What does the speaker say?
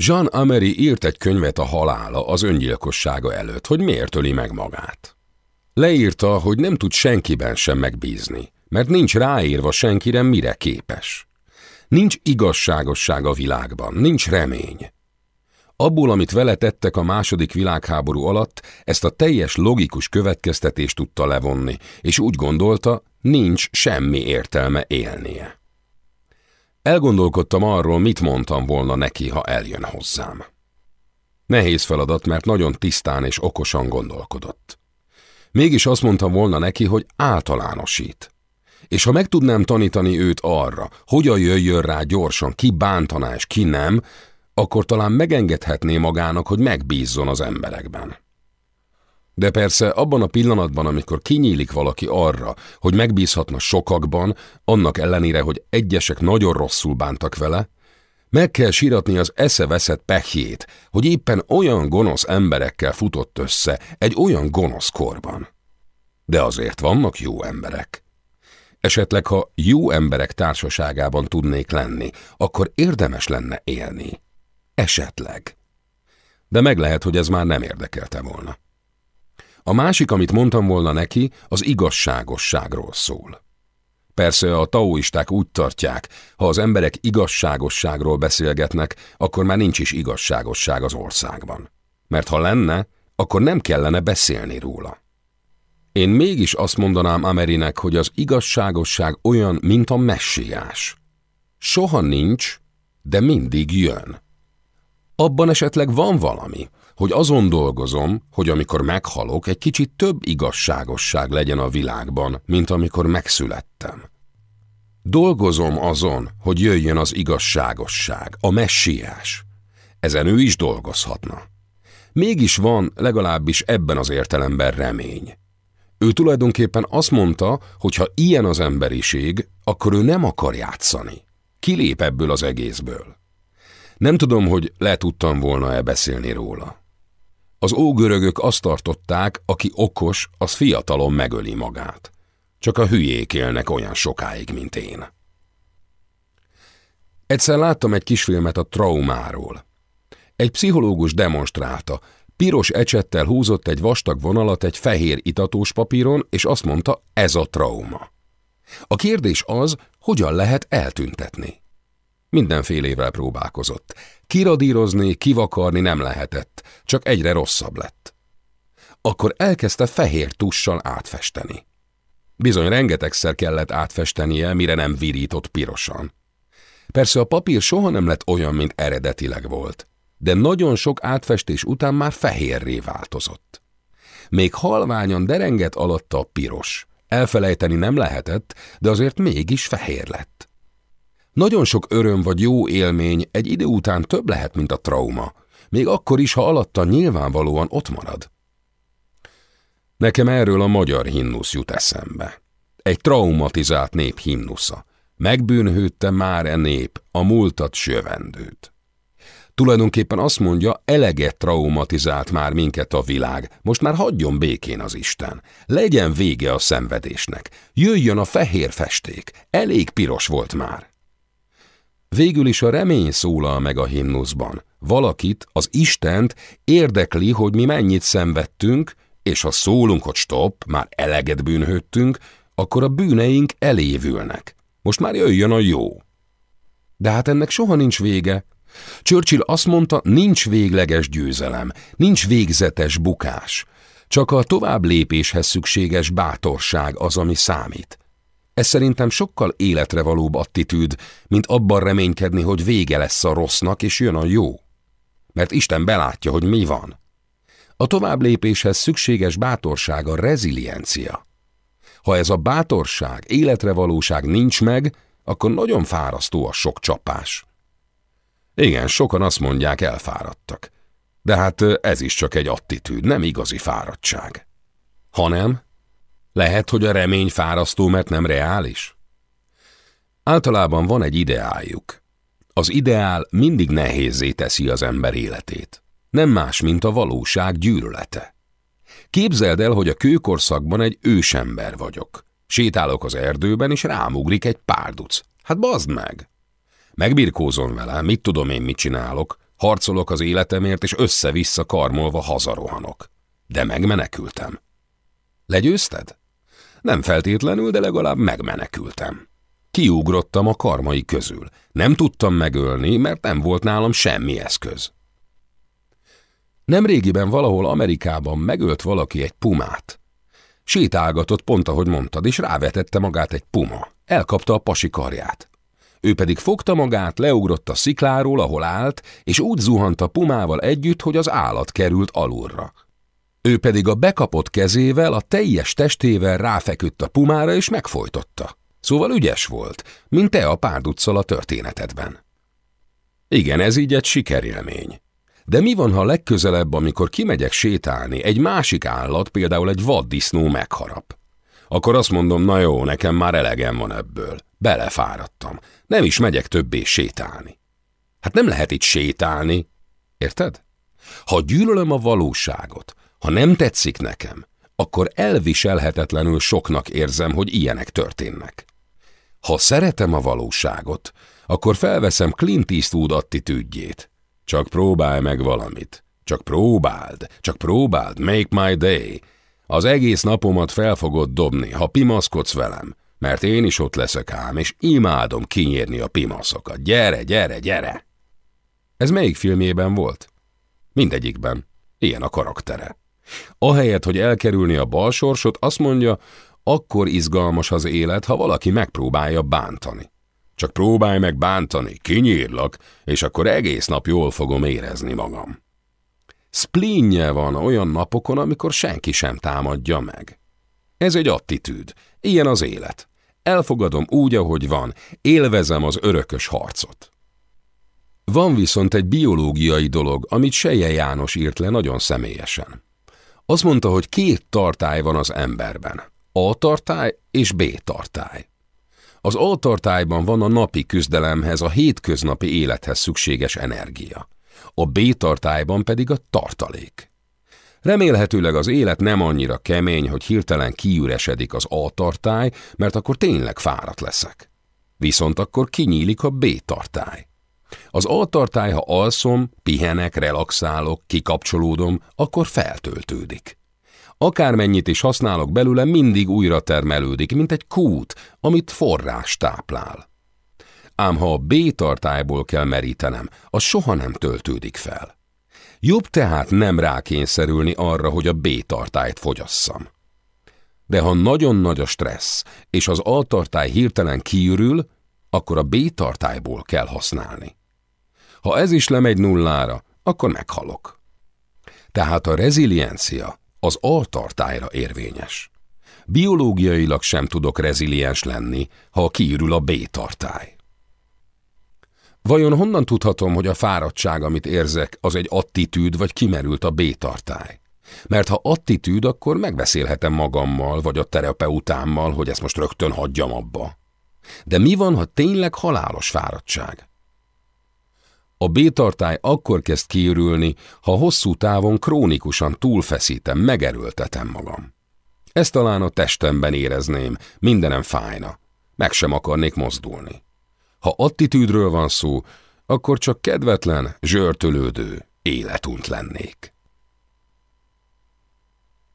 Jean Amery írt egy könyvet a halála az öngyilkossága előtt, hogy miért öli meg magát. Leírta, hogy nem tud senkiben sem megbízni, mert nincs ráírva senkire, mire képes. Nincs igazságosság a világban, nincs remény. Abból, amit vele tettek a második világháború alatt, ezt a teljes logikus következtetést tudta levonni, és úgy gondolta, nincs semmi értelme élnie. Elgondolkodtam arról, mit mondtam volna neki, ha eljön hozzám. Nehéz feladat, mert nagyon tisztán és okosan gondolkodott. Mégis azt mondtam volna neki, hogy általánosít. És ha meg tudnám tanítani őt arra, hogyan jöjjön rá gyorsan, ki bántaná és ki nem, akkor talán megengedhetné magának, hogy megbízzon az emberekben. De persze abban a pillanatban, amikor kinyílik valaki arra, hogy megbízhatna sokakban, annak ellenére, hogy egyesek nagyon rosszul bántak vele, meg kell síratni az eszeveszett pehjét, hogy éppen olyan gonosz emberekkel futott össze egy olyan gonosz korban. De azért vannak jó emberek. Esetleg, ha jó emberek társaságában tudnék lenni, akkor érdemes lenne élni. Esetleg. De meg lehet, hogy ez már nem érdekelte volna. A másik, amit mondtam volna neki, az igazságosságról szól. Persze a taoisták úgy tartják, ha az emberek igazságosságról beszélgetnek, akkor már nincs is igazságosság az országban. Mert ha lenne, akkor nem kellene beszélni róla. Én mégis azt mondanám Amerinek, hogy az igazságosság olyan, mint a messiás. Soha nincs, de mindig jön. Abban esetleg van valami, hogy azon dolgozom, hogy amikor meghalok, egy kicsit több igazságosság legyen a világban, mint amikor megszülettem. Dolgozom azon, hogy jöjjön az igazságosság, a messiás. Ezen ő is dolgozhatna. Mégis van legalábbis ebben az értelemben remény. Ő tulajdonképpen azt mondta, hogy ha ilyen az emberiség, akkor ő nem akar játszani. Kilép ebből az egészből. Nem tudom, hogy le tudtam volna-e beszélni róla. Az ógörögök azt tartották, aki okos, az fiatalon megöli magát. Csak a hülyék élnek olyan sokáig, mint én. Egyszer láttam egy kisfilmet a traumáról. Egy pszichológus demonstrálta, piros ecsettel húzott egy vastag vonalat egy fehér itatós papíron, és azt mondta, ez a trauma. A kérdés az, hogyan lehet eltüntetni. Mindenfélével próbálkozott. Kiradírozni, kivakarni nem lehetett, csak egyre rosszabb lett. Akkor elkezdte fehér tussal átfesteni. Bizony rengetegszer kellett átfestenie, mire nem virított pirosan. Persze a papír soha nem lett olyan, mint eredetileg volt, de nagyon sok átfestés után már fehérré változott. Még halványan derengett alatta a piros. Elfelejteni nem lehetett, de azért mégis fehér lett. Nagyon sok öröm vagy jó élmény egy idő után több lehet, mint a trauma, még akkor is, ha alatta nyilvánvalóan ott marad. Nekem erről a magyar himnusz jut eszembe. Egy traumatizált nép himnusza. Megbűnhődte már e nép a múltat sövendőt. Tulajdonképpen azt mondja, eleget traumatizált már minket a világ, most már hagyjon békén az Isten. Legyen vége a szenvedésnek. Jöjjön a fehér festék, elég piros volt már. Végül is a remény szólal meg a himnuszban. Valakit, az Istent érdekli, hogy mi mennyit szenvedtünk, és ha szólunk, hogy stop, már eleget bűnhődtünk, akkor a bűneink elévülnek. Most már jöjjön a jó. De hát ennek soha nincs vége. Churchill azt mondta, nincs végleges győzelem, nincs végzetes bukás. Csak a tovább lépéshez szükséges bátorság az, ami számít. Ez szerintem sokkal életre valóbb attitűd, mint abban reménykedni, hogy vége lesz a rossznak és jön a jó. Mert Isten belátja, hogy mi van. A tovább lépéshez szükséges bátorság a reziliencia. Ha ez a bátorság, életre valóság nincs meg, akkor nagyon fárasztó a sok csapás. Igen, sokan azt mondják, elfáradtak. De hát ez is csak egy attitűd, nem igazi fáradtság. Hanem lehet, hogy a remény fárasztó, mert nem reális? Általában van egy ideáljuk. Az ideál mindig nehézé teszi az ember életét. Nem más, mint a valóság gyűlölete. Képzeld el, hogy a kőkorszakban egy ősember vagyok. Sétálok az erdőben, és rámugrik egy párduc. Hát bazd meg! Megbirkózom vele, mit tudom én, mit csinálok. Harcolok az életemért, és össze-vissza karmolva hazarohanok. De megmenekültem. Legyőzted? Nem feltétlenül, de legalább megmenekültem. Kiugrottam a karmai közül. Nem tudtam megölni, mert nem volt nálam semmi eszköz. Nemrégiben valahol Amerikában megölt valaki egy pumát. Sétálgatott pont, ahogy mondtad, és rávetette magát egy puma. Elkapta a pasi karját. Ő pedig fogta magát, leugrott a szikláról, ahol állt, és úgy zuhant a pumával együtt, hogy az állat került alulra. Ő pedig a bekapott kezével, a teljes testével ráfeküdt a pumára, és megfojtotta. Szóval ügyes volt, mint te a párduccal a történetedben. Igen, ez így egy sikerélmény. De mi van, ha legközelebb, amikor kimegyek sétálni, egy másik állat, például egy vaddisznó megharap? Akkor azt mondom, na jó, nekem már elegem van ebből. Belefáradtam. Nem is megyek többé sétálni. Hát nem lehet itt sétálni. Érted? Ha gyűlölöm a valóságot, ha nem tetszik nekem, akkor elviselhetetlenül soknak érzem, hogy ilyenek történnek. Ha szeretem a valóságot, akkor felveszem Clint Eastwood attitűdjét. Csak próbálj meg valamit. Csak próbáld, csak próbáld, make my day. Az egész napomat fel fogod dobni, ha pimaszkodsz velem, mert én is ott leszek ám, és imádom kinyírni a pimaszokat. Gyere, gyere, gyere! Ez melyik filmjében volt? Mindegyikben. Ilyen a karaktere. Ahelyett, hogy elkerülni a balsorsot, azt mondja, akkor izgalmas az élet, ha valaki megpróbálja bántani. Csak próbálj meg bántani, kinyírlak, és akkor egész nap jól fogom érezni magam. Spleenje van olyan napokon, amikor senki sem támadja meg. Ez egy attitűd, ilyen az élet. Elfogadom úgy, ahogy van, élvezem az örökös harcot. Van viszont egy biológiai dolog, amit Seje János írt le nagyon személyesen. Azt mondta, hogy két tartály van az emberben. A tartály és B tartály. Az A tartályban van a napi küzdelemhez, a hétköznapi élethez szükséges energia. A B tartályban pedig a tartalék. Remélhetőleg az élet nem annyira kemény, hogy hirtelen kiüresedik az A tartály, mert akkor tényleg fáradt leszek. Viszont akkor kinyílik a B tartály. Az A tartály, ha alszom, pihenek, relaxálok, kikapcsolódom, akkor feltöltődik. Akármennyit is használok belőle, mindig újra termelődik, mint egy kút, amit forrás táplál. Ám ha a B tartályból kell merítenem, az soha nem töltődik fel. Jobb tehát nem rákényszerülni arra, hogy a B tartályt fogyasszam. De ha nagyon nagy a stressz, és az A tartály hirtelen kiürül, akkor a B tartályból kell használni. Ha ez is lemegy nullára, akkor meghalok. Tehát a reziliencia az altartályra érvényes. Biológiailag sem tudok reziliens lenni, ha kiürül a B-tartály. Vajon honnan tudhatom, hogy a fáradtság, amit érzek, az egy attitűd, vagy kimerült a B-tartály? Mert ha attitűd, akkor megbeszélhetem magammal, vagy a terapeutámmal, hogy ezt most rögtön hagyjam abba. De mi van, ha tényleg halálos fáradtság? A B-tartály akkor kezd kiürülni, ha hosszú távon krónikusan túlfeszítem, megerőltetem magam. Ezt talán a testemben érezném, mindenem fájna, meg sem akarnék mozdulni. Ha attitűdről van szó, akkor csak kedvetlen, zsörtölődő életunt lennék.